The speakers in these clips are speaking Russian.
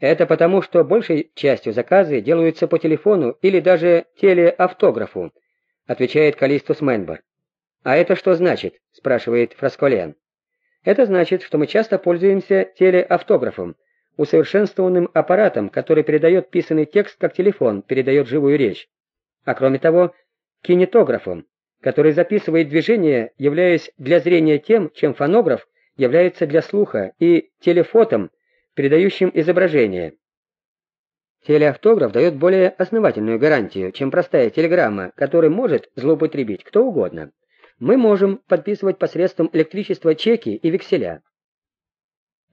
Это потому, что большей частью заказы делаются по телефону или даже телеавтографу, отвечает Калистус Менбер. А это что значит? спрашивает Фрасколен. Это значит, что мы часто пользуемся телеавтографом, усовершенствованным аппаратом, который передает писанный текст, как телефон передает живую речь. А кроме того, кинетографом, который записывает движение, являясь для зрения тем, чем фонограф является для слуха, и телефотом, передающим изображение. Телеавтограф дает более основательную гарантию, чем простая телеграмма, которой может злоупотребить кто угодно. Мы можем подписывать посредством электричества чеки и векселя.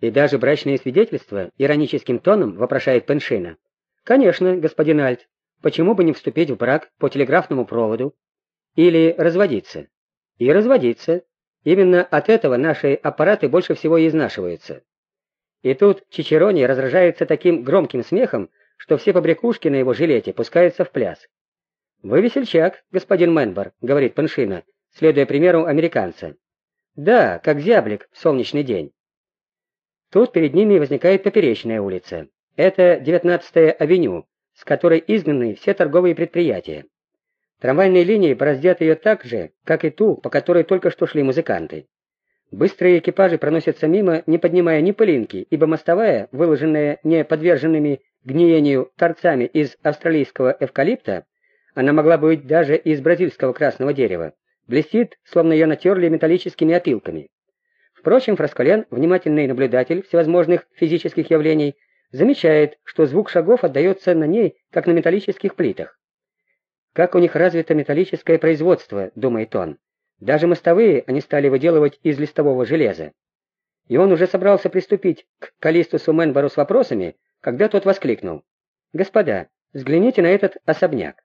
И даже брачные свидетельства, ироническим тоном вопрошает Пеншина. Конечно, господин Альт, почему бы не вступить в брак по телеграфному проводу? Или разводиться? И разводиться. Именно от этого наши аппараты больше всего и изнашиваются. И тут Чичерони разражается таким громким смехом, что все побрякушки на его жилете пускаются в пляс. «Вы весельчак, господин Менбар», — говорит Паншина, следуя примеру американца. «Да, как зяблик в солнечный день». Тут перед ними возникает поперечная улица. Это 19-я авеню, с которой изгнаны все торговые предприятия. Трамвайные линии бороздят ее так же, как и ту, по которой только что шли музыканты. Быстрые экипажи проносятся мимо, не поднимая ни пылинки, ибо мостовая, выложенная не подверженными гниению торцами из австралийского эвкалипта, она могла быть даже из бразильского красного дерева, блестит, словно ее натерли металлическими опилками. Впрочем, Фрасколен, внимательный наблюдатель всевозможных физических явлений, замечает, что звук шагов отдается на ней, как на металлических плитах. Как у них развито металлическое производство, думает он. Даже мостовые они стали выделывать из листового железа. И он уже собрался приступить к Калистусу Менбору с вопросами, когда тот воскликнул. «Господа, взгляните на этот особняк».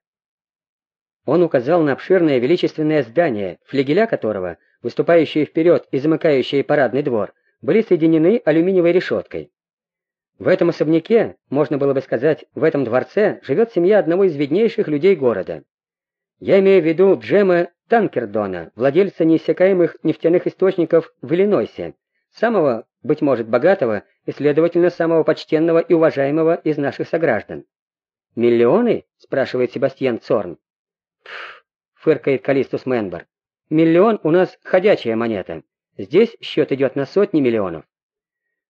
Он указал на обширное величественное здание, флигеля которого, выступающие вперед и замыкающие парадный двор, были соединены алюминиевой решеткой. В этом особняке, можно было бы сказать, в этом дворце, живет семья одного из виднейших людей города. Я имею в виду Джема Танкердона, владельца неиссякаемых нефтяных источников в Иллинойсе, самого, быть может, богатого и, следовательно, самого почтенного и уважаемого из наших сограждан. «Миллионы?» — спрашивает Себастьян Цорн. «Пф!» — фыркает Калистус Менбер. «Миллион у нас ходячая монета. Здесь счет идет на сотни миллионов.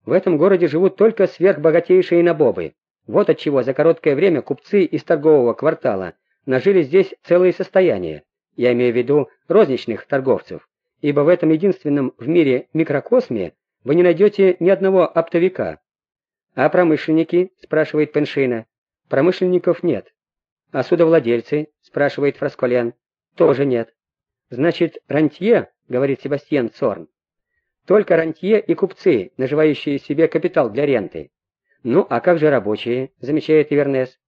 В этом городе живут только сверхбогатейшие набобы. Вот отчего за короткое время купцы из торгового квартала нажили здесь целые состояния. Я имею в виду розничных торговцев, ибо в этом единственном в мире микрокосме вы не найдете ни одного оптовика. А промышленники, спрашивает Пеншина. Промышленников нет. А судовладельцы, спрашивает Фрасколян. Тоже нет. Значит, рантье, говорит Себастьян Цорн. Только рантье и купцы, наживающие себе капитал для ренты. Ну, а как же рабочие, замечает Ивернес.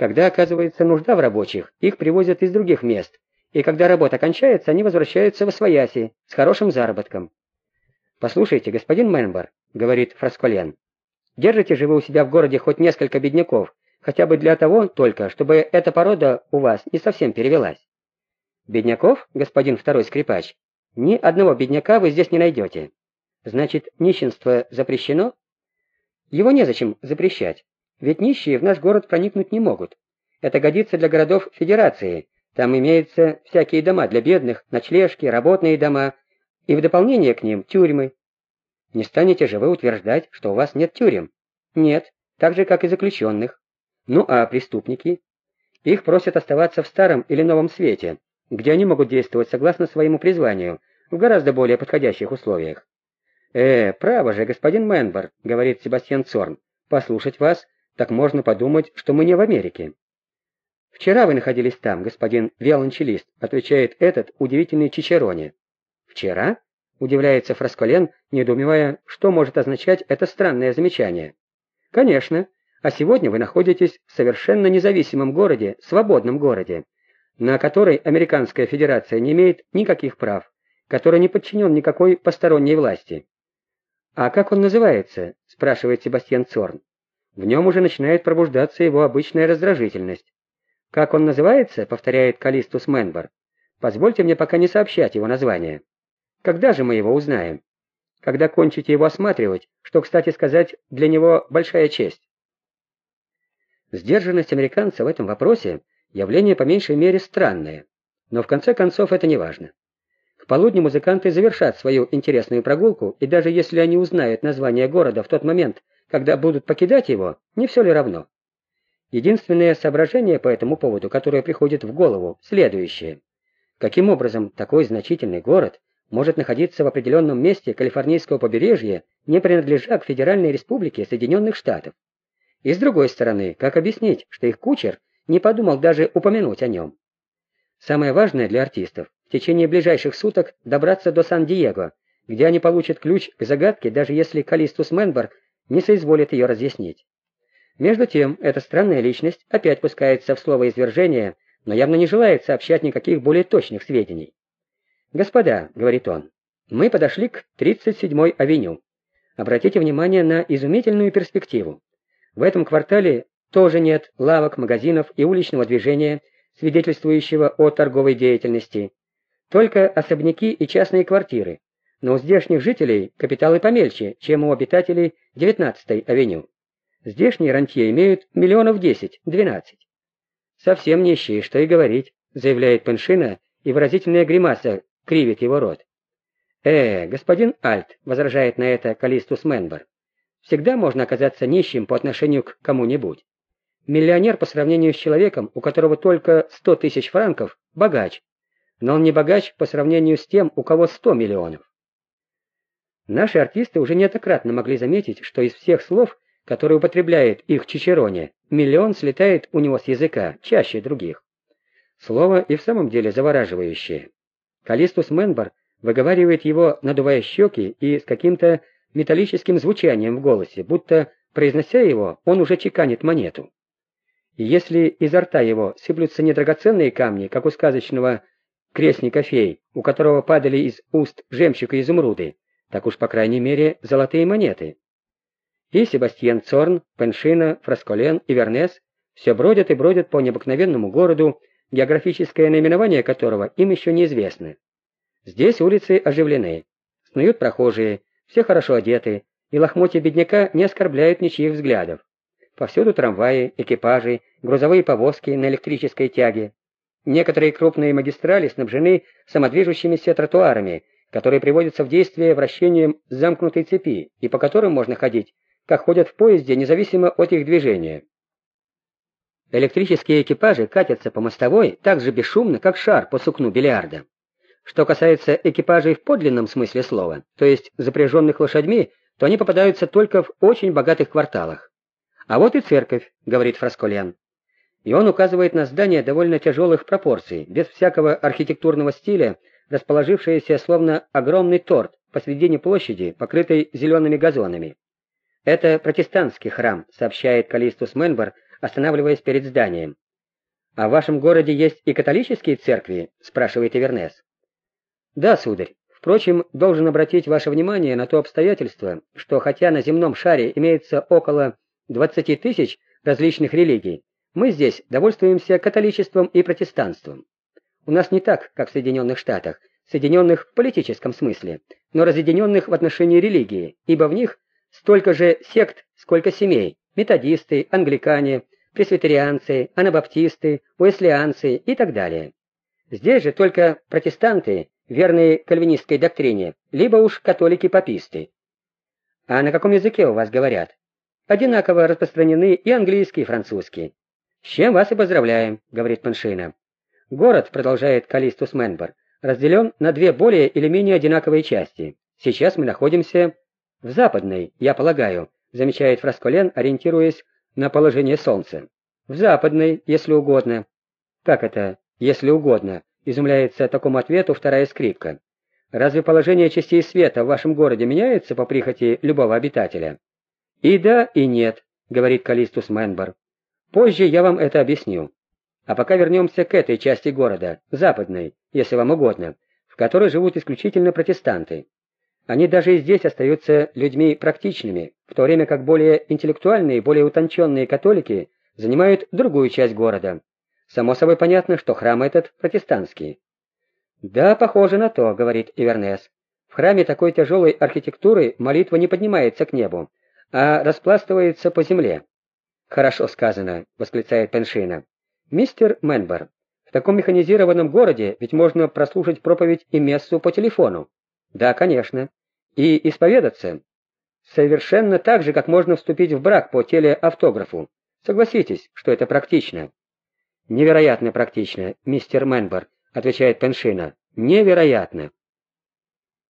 Когда оказывается нужда в рабочих, их привозят из других мест, и когда работа кончается, они возвращаются в Освояси с хорошим заработком. «Послушайте, господин Менбар», — говорит Фрасколен, — «держите же вы у себя в городе хоть несколько бедняков, хотя бы для того только, чтобы эта порода у вас не совсем перевелась». «Бедняков, господин второй скрипач?» Ни одного бедняка вы здесь не найдете. Значит, нищенство запрещено? Его незачем запрещать, ведь нищие в наш город проникнуть не могут. Это годится для городов Федерации. Там имеются всякие дома для бедных, ночлежки, работные дома, и в дополнение к ним тюрьмы. Не станете же вы утверждать, что у вас нет тюрем? Нет, так же, как и заключенных. Ну а преступники? Их просят оставаться в старом или новом свете, где они могут действовать согласно своему призванию, в гораздо более подходящих условиях. «Э, право же, господин Мэнбор», — говорит Себастьян Цорн, — «послушать вас, так можно подумать, что мы не в Америке». «Вчера вы находились там, господин виолончелист», — отвечает этот удивительный Чичероне. «Вчера?» — удивляется Фрасколен, недоумевая, что может означать это странное замечание. «Конечно. А сегодня вы находитесь в совершенно независимом городе, свободном городе, на которой Американская Федерация не имеет никаких прав, который не подчинен никакой посторонней власти. «А как он называется?» – спрашивает Себастьян Цорн. В нем уже начинает пробуждаться его обычная раздражительность. «Как он называется?» – повторяет Калистус Менбар. «Позвольте мне пока не сообщать его название. Когда же мы его узнаем? Когда кончите его осматривать, что, кстати сказать, для него большая честь». Сдержанность американца в этом вопросе – явление по меньшей мере странное, но в конце концов это не важно. К полудню музыканты завершат свою интересную прогулку, и даже если они узнают название города в тот момент, когда будут покидать его, не все ли равно? Единственное соображение по этому поводу, которое приходит в голову, следующее. Каким образом такой значительный город может находиться в определенном месте калифорнийского побережья, не принадлежа к Федеральной Республике Соединенных Штатов? И с другой стороны, как объяснить, что их кучер не подумал даже упомянуть о нем? Самое важное для артистов в течение ближайших суток добраться до Сан-Диего, где они получат ключ к загадке, даже если Калистус Менбар не соизволит ее разъяснить. Между тем, эта странная личность опять пускается в слово извержения, но явно не желает сообщать никаких более точных сведений. «Господа», — говорит он, — «мы подошли к 37-й авеню. Обратите внимание на изумительную перспективу. В этом квартале тоже нет лавок, магазинов и уличного движения, свидетельствующего о торговой деятельности. Только особняки и частные квартиры, но у здешних жителей капиталы помельче, чем у обитателей 19-й авеню. Здешние рантье имеют миллионов 10-12. Совсем нищие, что и говорить, заявляет Пеншина, и выразительная гримаса кривит его рот. «Э, господин Альт», — возражает на это Калистус Менбер, «всегда можно оказаться нищим по отношению к кому-нибудь. Миллионер по сравнению с человеком, у которого только 100 тысяч франков, богач, но он не богач по сравнению с тем, у кого 100 миллионов». Наши артисты уже неоднократно могли заметить, что из всех слов, которые употребляет их Чичероне, миллион слетает у него с языка, чаще других. Слово и в самом деле завораживающее. Калистус Менбар выговаривает его, надувая щеки и с каким-то металлическим звучанием в голосе, будто, произнося его, он уже чеканит монету. И если изо рта его сыплются недрагоценные камни, как у сказочного крестника фей, у которого падали из уст жемчуг и изумруды, так уж, по крайней мере, золотые монеты. И Себастьян Цорн, Пеншина, Фрасколен и Вернес все бродят и бродят по необыкновенному городу, географическое наименование которого им еще неизвестно. Здесь улицы оживлены, снуют прохожие, все хорошо одеты, и лохмотья бедняка не оскорбляют ничьих взглядов. Повсюду трамваи, экипажи, грузовые повозки на электрической тяге. Некоторые крупные магистрали снабжены самодвижущимися тротуарами, которые приводятся в действие вращением замкнутой цепи и по которым можно ходить, как ходят в поезде, независимо от их движения. Электрические экипажи катятся по мостовой так же бесшумно, как шар по сукну бильярда. Что касается экипажей в подлинном смысле слова, то есть запряженных лошадьми, то они попадаются только в очень богатых кварталах. А вот и церковь, говорит Фрасколян. И он указывает на здание довольно тяжелых пропорций, без всякого архитектурного стиля, расположившееся словно огромный торт посредине площади, покрытой зелеными газонами. «Это протестантский храм», — сообщает Калистус Менбер, останавливаясь перед зданием. «А в вашем городе есть и католические церкви?» — спрашивает Ивернес. «Да, сударь. Впрочем, должен обратить ваше внимание на то обстоятельство, что хотя на земном шаре имеется около 20 тысяч различных религий, мы здесь довольствуемся католичеством и протестанством. У нас не так, как в Соединенных Штатах, соединенных в политическом смысле, но разъединенных в отношении религии, ибо в них столько же сект, сколько семей, методисты, англикане, пресвитерианцы, анабаптисты, уэслианцы и так далее. Здесь же только протестанты, верные кальвинистской доктрине, либо уж католики-паписты. А на каком языке у вас говорят? Одинаково распространены и английский, и французский. С чем вас и поздравляем, говорит Маншина. Город, продолжает Калистус Менбер, разделен на две более или менее одинаковые части. Сейчас мы находимся в западной, я полагаю, замечает Фрасколен, ориентируясь на положение солнца. В западной, если угодно. Как это, если угодно? Изумляется такому ответу вторая скрипка. Разве положение частей света в вашем городе меняется по прихоти любого обитателя? И да, и нет, говорит Калистус Менбер. Позже я вам это объясню. А пока вернемся к этой части города, западной, если вам угодно, в которой живут исключительно протестанты. Они даже и здесь остаются людьми практичными, в то время как более интеллектуальные, более утонченные католики занимают другую часть города. Само собой понятно, что храм этот протестантский. «Да, похоже на то», — говорит Ивернес. «В храме такой тяжелой архитектуры молитва не поднимается к небу, а распластывается по земле. «Хорошо сказано», — восклицает Пеншина. «Мистер Мэнбер, в таком механизированном городе ведь можно прослушать проповедь и мессу по телефону». «Да, конечно. И исповедаться?» «Совершенно так же, как можно вступить в брак по телеавтографу. Согласитесь, что это практично». «Невероятно практично, мистер Мэнбер», — отвечает Пеншина. «Невероятно».